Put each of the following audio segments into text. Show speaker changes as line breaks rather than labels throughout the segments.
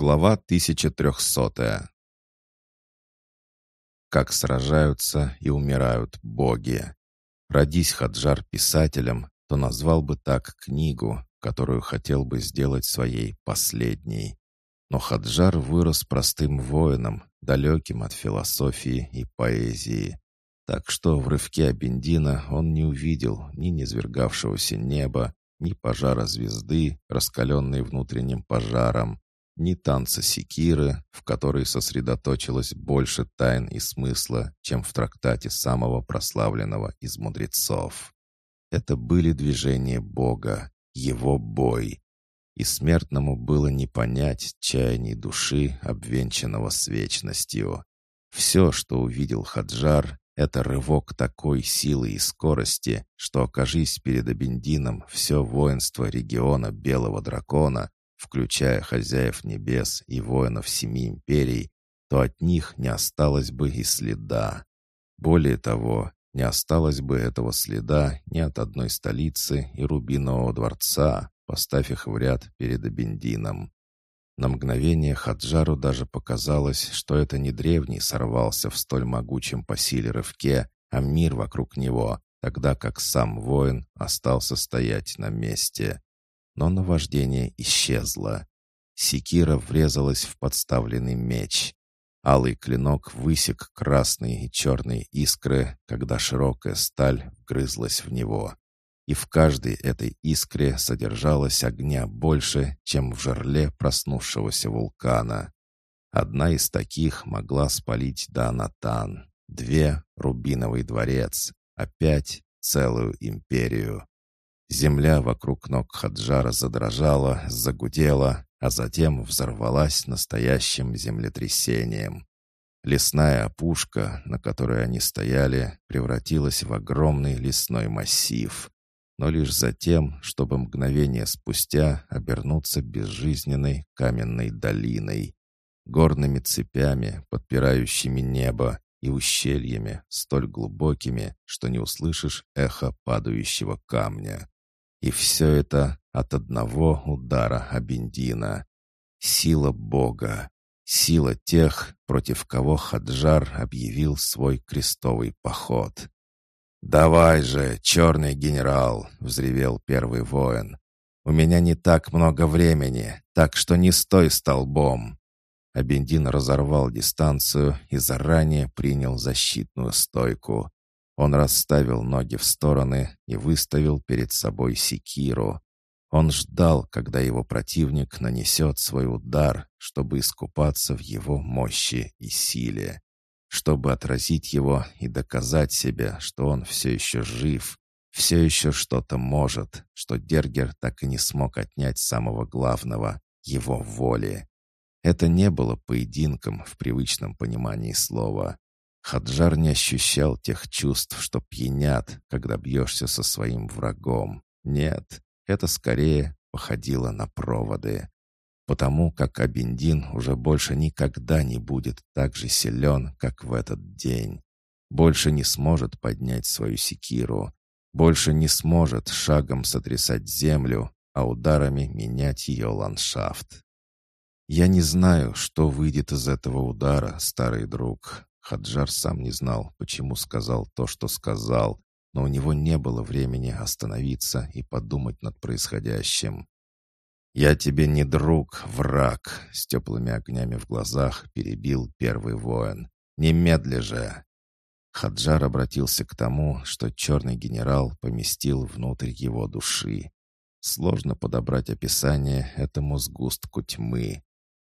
Глава 1300. Как сражаются и умирают боги. Родись Хаджар писателем, то назвал бы так книгу, которую хотел бы сделать своей последней. Но Хаджар вырос простым воином, далеким от философии и поэзии. Так что в рывке Абендина он не увидел ни низвергавшегося неба, ни пожара звезды, раскаленной внутренним пожаром, ни танца секиры, в которой сосредоточилось больше тайн и смысла, чем в трактате самого прославленного из мудрецов. Это были движения Бога, его бой. И смертному было не понять чаяний души, обвенчанного с вечностью. Все, что увидел Хаджар, это рывок такой силы и скорости, что, окажись перед Абендином все воинство региона Белого Дракона, включая хозяев небес и воинов семи империй, то от них не осталось бы и следа. Более того, не осталось бы этого следа ни от одной столицы и Рубинового дворца, поставь их в ряд перед Абендином. На мгновение Хаджару даже показалось, что это не древний сорвался в столь могучем по силе рывке, а мир вокруг него, тогда как сам воин остался стоять на месте но наваждение исчезло. Секира врезалась в подставленный меч. Алый клинок высек красные и черные искры, когда широкая сталь вгрызлась в него. И в каждой этой искре содержалось огня больше, чем в жерле проснувшегося вулкана. Одна из таких могла спалить Данатан, две — Рубиновый дворец, а пять — целую империю. Земля вокруг ног Хаджара задрожала, загудела, а затем взорвалась настоящим землетрясением. Лесная опушка, на которой они стояли, превратилась в огромный лесной массив, но лишь затем, чтобы мгновение спустя обернуться безжизненной каменной долиной, горными цепями, подпирающими небо, и ущельями, столь глубокими, что не услышишь эхо падающего камня. И все это от одного удара Абендина. Сила Бога, сила тех, против кого Хаджар объявил свой крестовый поход. «Давай же, черный генерал!» — взревел первый воин. «У меня не так много времени, так что не стой столбом!» Абендин разорвал дистанцию и заранее принял защитную стойку. Он расставил ноги в стороны и выставил перед собой секиру. Он ждал, когда его противник нанесет свой удар, чтобы искупаться в его мощи и силе, чтобы отразить его и доказать себе, что он все еще жив, все еще что-то может, что Дергер так и не смог отнять самого главного — его воли. Это не было поединком в привычном понимании слова. Хаджар не ощущал тех чувств, что пьянят, когда бьешься со своим врагом. Нет, это скорее походило на проводы. Потому как Абендин уже больше никогда не будет так же силен, как в этот день. Больше не сможет поднять свою секиру. Больше не сможет шагом сотрясать землю, а ударами менять ее ландшафт. «Я не знаю, что выйдет из этого удара, старый друг», Хаджар сам не знал, почему сказал то, что сказал, но у него не было времени остановиться и подумать над происходящим. «Я тебе не друг, враг!» — с теплыми огнями в глазах перебил первый воин. «Немедли же!» Хаджар обратился к тому, что черный генерал поместил внутрь его души. Сложно подобрать описание этому сгустку тьмы.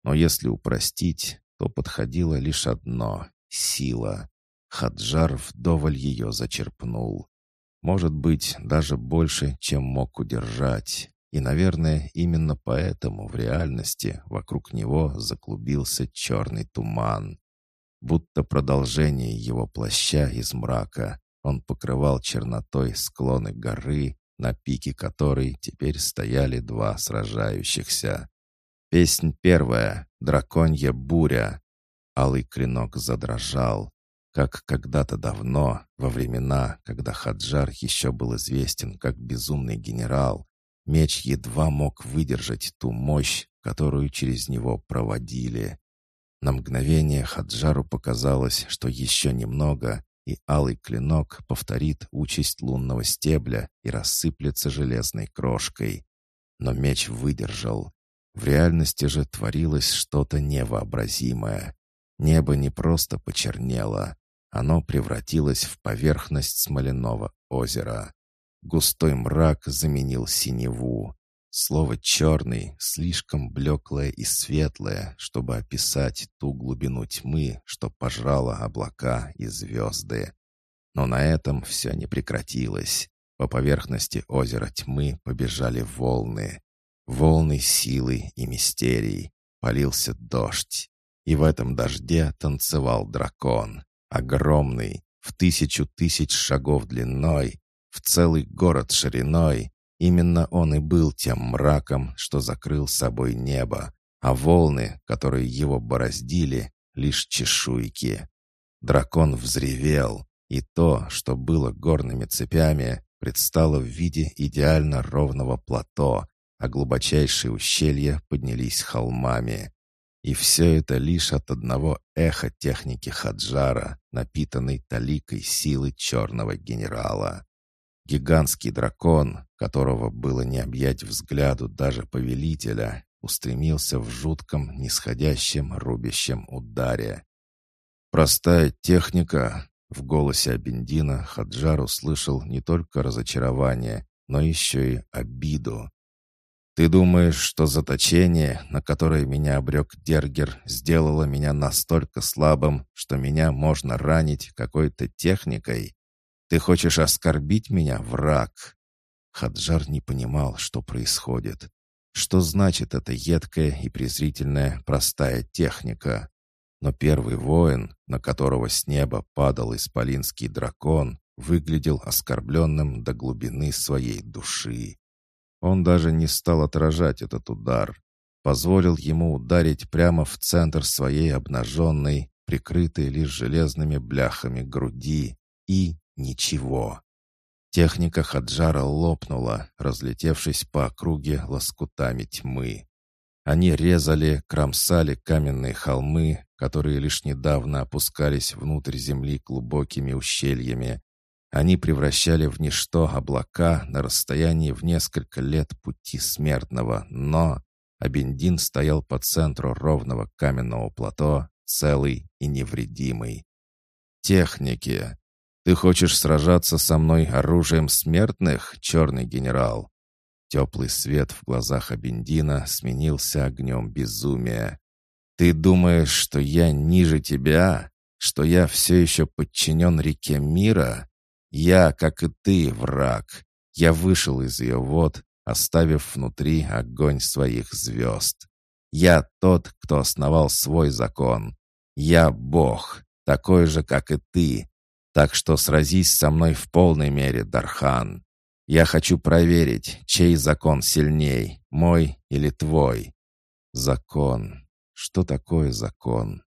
Но если упростить, то подходило лишь одно Сила. Хаджар вдоволь ее зачерпнул. Может быть, даже больше, чем мог удержать. И, наверное, именно поэтому в реальности вокруг него заклубился черный туман. Будто продолжение его плаща из мрака, он покрывал чернотой склоны горы, на пике которой теперь стояли два сражающихся. Песнь первая «Драконья буря», Алый клинок задрожал, как когда-то давно, во времена, когда Хаджар еще был известен как безумный генерал, меч едва мог выдержать ту мощь, которую через него проводили. На мгновение Хаджару показалось, что еще немного, и алый клинок повторит участь лунного стебля и рассыплется железной крошкой. Но меч выдержал. В реальности же творилось что-то невообразимое. Небо не просто почернело, оно превратилось в поверхность смоляного озера. Густой мрак заменил синеву. Слово «черный» слишком блеклое и светлое, чтобы описать ту глубину тьмы, что пожрала облака и звезды. Но на этом все не прекратилось. По поверхности озера тьмы побежали волны. Волны силы и мистерий. Полился дождь. И в этом дожде танцевал дракон. Огромный, в тысячу тысяч шагов длиной, в целый город шириной, Именно он и был тем мраком, что закрыл собой небо, а волны, которые его бороздили, лишь чешуйки. Дракон взревел, и то, что было горными цепями, предстало в виде идеально ровного плато, а глубочайшие ущелья поднялись холмами. И все это лишь от одного эха техники Хаджара, напитанной таликой силы черного генерала. Гигантский дракон, которого было не объять взгляду даже повелителя, устремился в жутком, нисходящем, рубящем ударе. «Простая техника!» В голосе Абендина Хаджар услышал не только разочарование, но еще и обиду. «Ты думаешь, что заточение, на которое меня обрек Дергер, сделало меня настолько слабым, что меня можно ранить какой-то техникой? Ты хочешь оскорбить меня, враг?» Хаджар не понимал, что происходит. Что значит эта едкая и презрительная простая техника? Но первый воин, на которого с неба падал исполинский дракон, выглядел оскорбленным до глубины своей души. Он даже не стал отражать этот удар. Позволил ему ударить прямо в центр своей обнаженной, прикрытой лишь железными бляхами груди, и Ничего. Техника Хаджара лопнула, разлетевшись по округе лоскутами тьмы. Они резали, кромсали каменные холмы, которые лишь недавно опускались внутрь земли глубокими ущельями. Они превращали в ничто облака на расстоянии в несколько лет пути смертного, но Абендин стоял по центру ровного каменного плато, целый и невредимый. Техники. Ты хочешь сражаться со мной оружием смертных, черный генерал?» Теплый свет в глазах Абендина сменился огнем безумия. «Ты думаешь, что я ниже тебя? Что я все еще подчинен реке мира? Я, как и ты, враг. Я вышел из ее вод, оставив внутри огонь своих звезд. Я тот, кто основал свой закон. Я Бог, такой же, как и ты, так что сразись со мной в полной мере, Дархан. Я хочу проверить, чей закон сильней, мой или твой. Закон. Что такое закон?